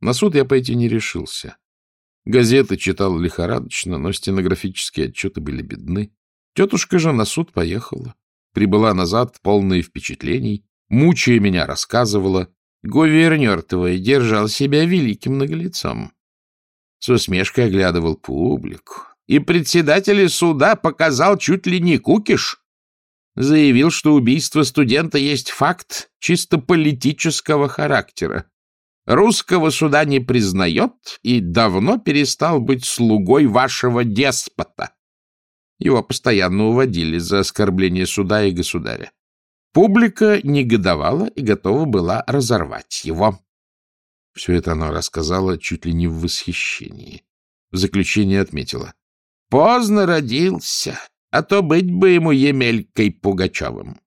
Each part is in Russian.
На суд я пойти не решился. Газеты читал лихорадочно, но стенографические отчеты были бедны. Тетушка же на суд поехала. Прибыла назад, полная впечатлений, мучая меня, рассказывала. Гувернер твой держал себя великим наглецом. С усмешкой оглядывал публику. И председатель суда показал чуть ли не кукиш. Заявил, что убийство студента есть факт чисто политического характера. Русского суда не признает и давно перестал быть слугой вашего деспота. Его постоянно уводили за оскорбление суда и государя. Публика негодовала и готова была разорвать его. Все это она рассказала чуть ли не в восхищении. В заключение отметила. Поздно родился, а то быть бы ему Емелькой Пугачевым.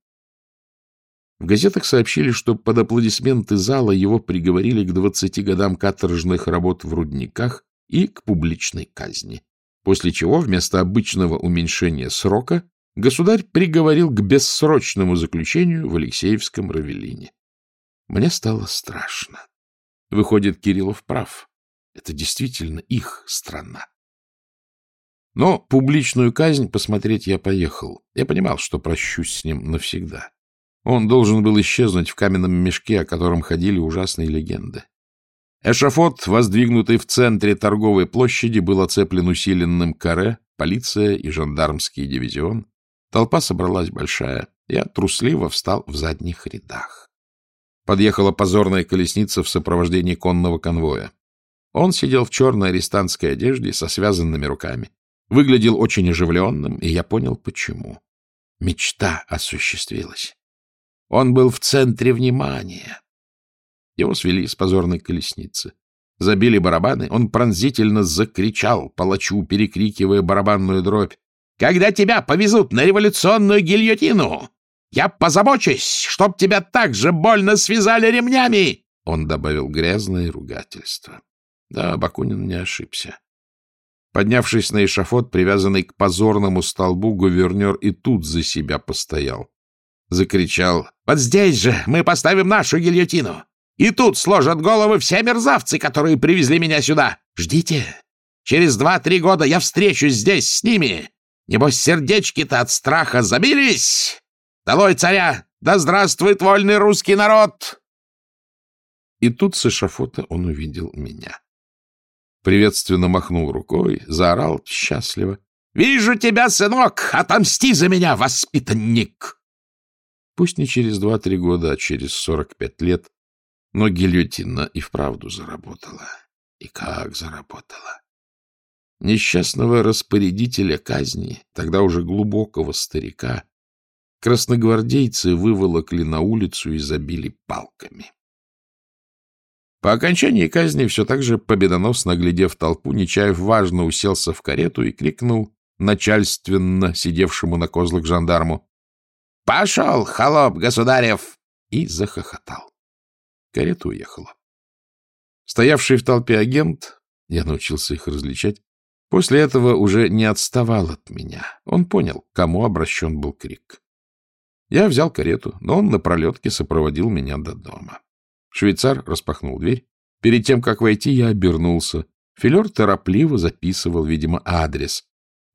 В газетах сообщили, что под аплодисменты зала его приговорили к двадцати годам каторжных работ в рудниках и к публичной казни, после чего вместо обычного уменьшения срока государь приговорил к бессрочному заключению в Алексеевском Равелине. Мне стало страшно. Выходит, Кириллов прав. Это действительно их страна. Но публичную казнь посмотреть я поехал. Я понимал, что прощусь с ним навсегда. Он должен был исчезнуть в каменном мешке, о котором ходили ужасные легенды. Эшафот, воздвигнутый в центре торговой площади, был оцеплен усиленным каре, полиция и жандармский дивизион. Толпа собралась большая. Я трусливо встал в задних рядах. Подъехала позорная колесница в сопровождении конного конвоя. Он сидел в черной арестантской одежде со связанными руками. Выглядел очень оживленным, и я понял, почему. Мечта осуществилась. Он был в центре внимания. Его свели с позорной колесницы. Забили барабаны, он пронзительно закричал, палачу, перекрикивая барабанную дробь. «Когда тебя повезут на революционную гильотину, я позабочусь, чтоб тебя так же больно связали ремнями!» Он добавил грязное ругательство. Да, Бакунин не ошибся. Поднявшись на эшафот, привязанный к позорному столбу, гувернер и тут за себя постоял. Закричал. «Вот здесь же мы поставим нашу гильотину! И тут сложат головы все мерзавцы, которые привезли меня сюда! Ждите! Через два-три года я встречусь здесь с ними! Небось, сердечки-то от страха забились! Долой царя! Да здравствует вольный русский народ!» И тут с эшафота он увидел меня приветственно махнул рукой, заорал счастливо. — Вижу тебя, сынок! Отомсти за меня, воспитанник! Пусть не через два-три года, а через сорок пять лет, но гильотина и вправду заработала. И как заработала! Несчастного распорядителя казни, тогда уже глубокого старика, красногвардейцы выволокли на улицу и забили палками. По окончании казни, все так же победоносно глядев толпу, Нечаев важно уселся в карету и крикнул начальственно сидевшему на козлах жандарму «Пошел, холоп государев!» и захохотал. Карета уехала. Стоявший в толпе агент, я научился их различать, после этого уже не отставал от меня. Он понял, кому обращен был крик. Я взял карету, но он на пролетке сопроводил меня до дома. Швейцар распахнул дверь. Перед тем, как войти, я обернулся. Филер торопливо записывал, видимо, адрес.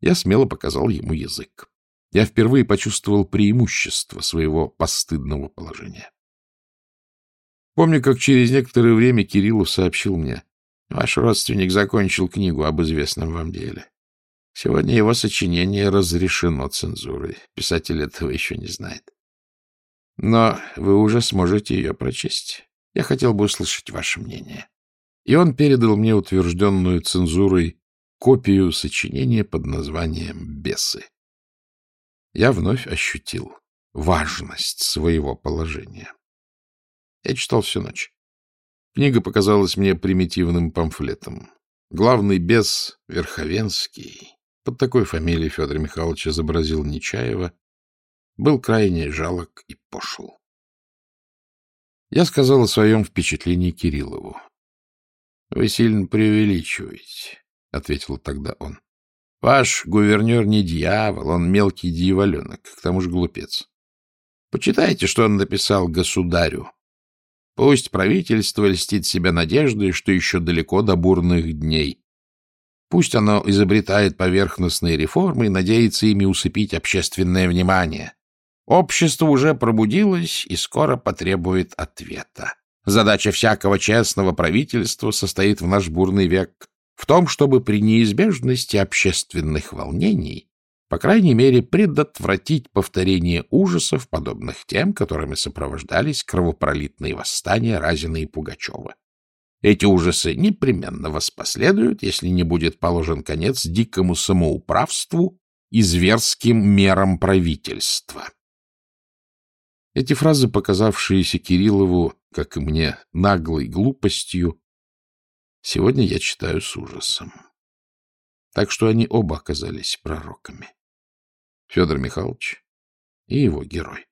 Я смело показал ему язык. Я впервые почувствовал преимущество своего постыдного положения. Помню, как через некоторое время Кириллов сообщил мне, «Ваш родственник закончил книгу об известном вам деле. Сегодня его сочинение разрешено цензурой. Писатель этого еще не знает. Но вы уже сможете ее прочесть. Я хотел бы услышать ваше мнение. И он передал мне утвержденную цензурой копию сочинения под названием «Бесы». Я вновь ощутил важность своего положения. Я читал всю ночь. Книга показалась мне примитивным памфлетом. Главный бес Верховенский, под такой фамилией Федор Михайлович изобразил Нечаева, был крайне жалок и пошел. Я сказал о своем впечатлении Кириллову. — Вы сильно преувеличиваете, — ответил тогда он. — Ваш гувернер не дьявол, он мелкий дьяволенок, к тому же глупец. Почитайте, что он написал государю. Пусть правительство льстит себя надеждой, что еще далеко до бурных дней. Пусть оно изобретает поверхностные реформы и надеется ими усыпить общественное внимание. Общество уже пробудилось и скоро потребует ответа. Задача всякого честного правительства состоит в наш бурный век в том, чтобы при неизбежности общественных волнений, по крайней мере, предотвратить повторение ужасов, подобных тем, которыми сопровождались кровопролитные восстания Разина и Пугачева. Эти ужасы непременно воспоследуют, если не будет положен конец дикому самоуправству и зверским мерам правительства. Эти фразы, показавшиеся Кириллову, как и мне, наглой глупостью, сегодня я читаю с ужасом. Так что они оба оказались пророками. Федор Михайлович и его герой.